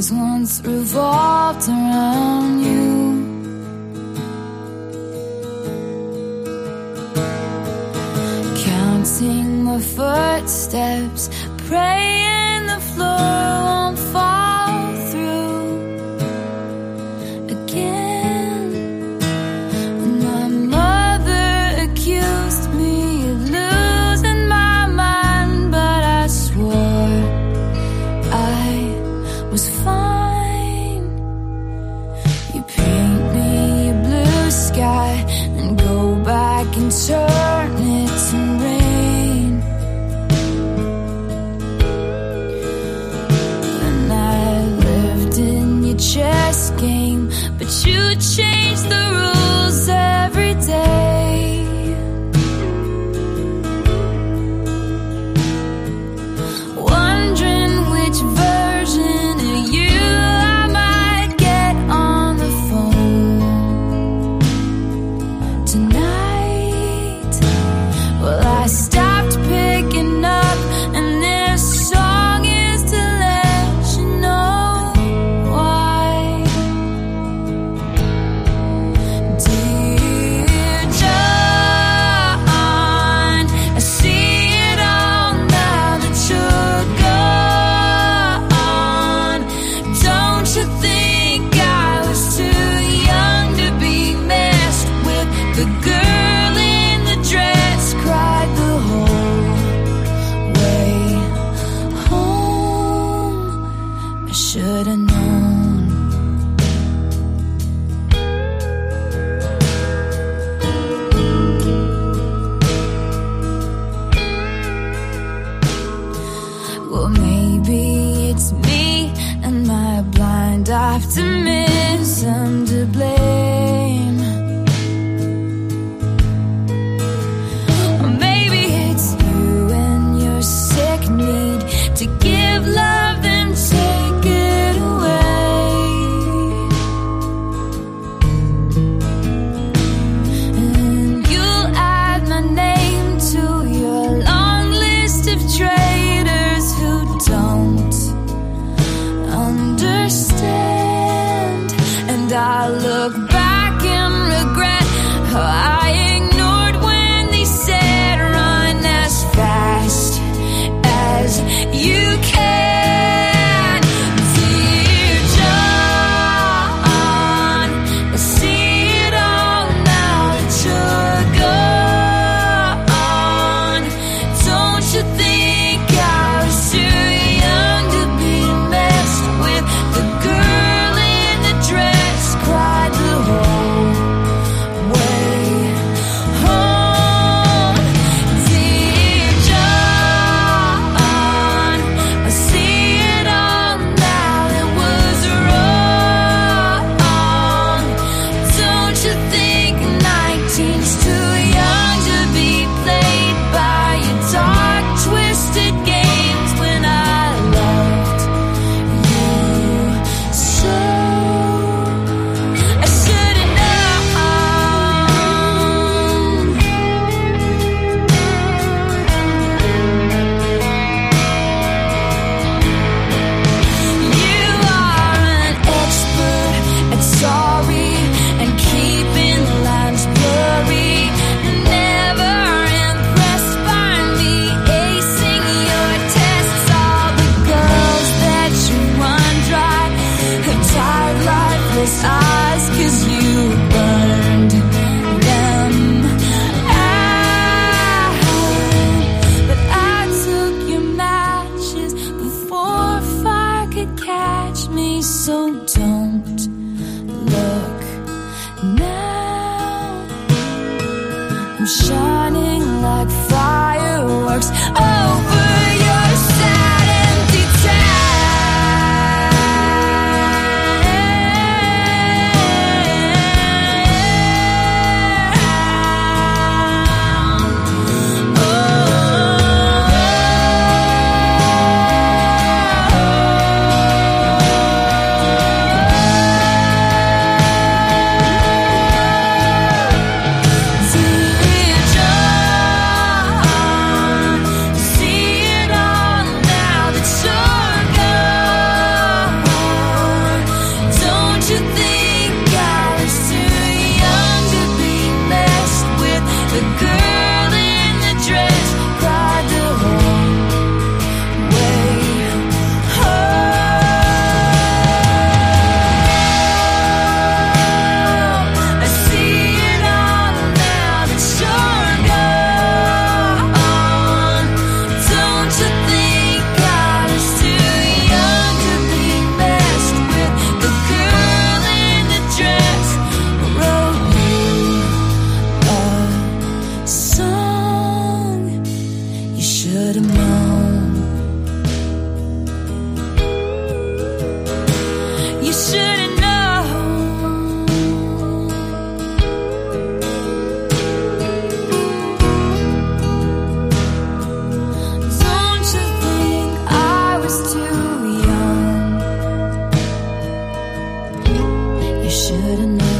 stories once revolved around you. Counting the footsteps, praying the floor. and go back and turn it to rain. And I lived in your chess game, but you changed the rules. I'm shining like fireworks. Oh. You should've known.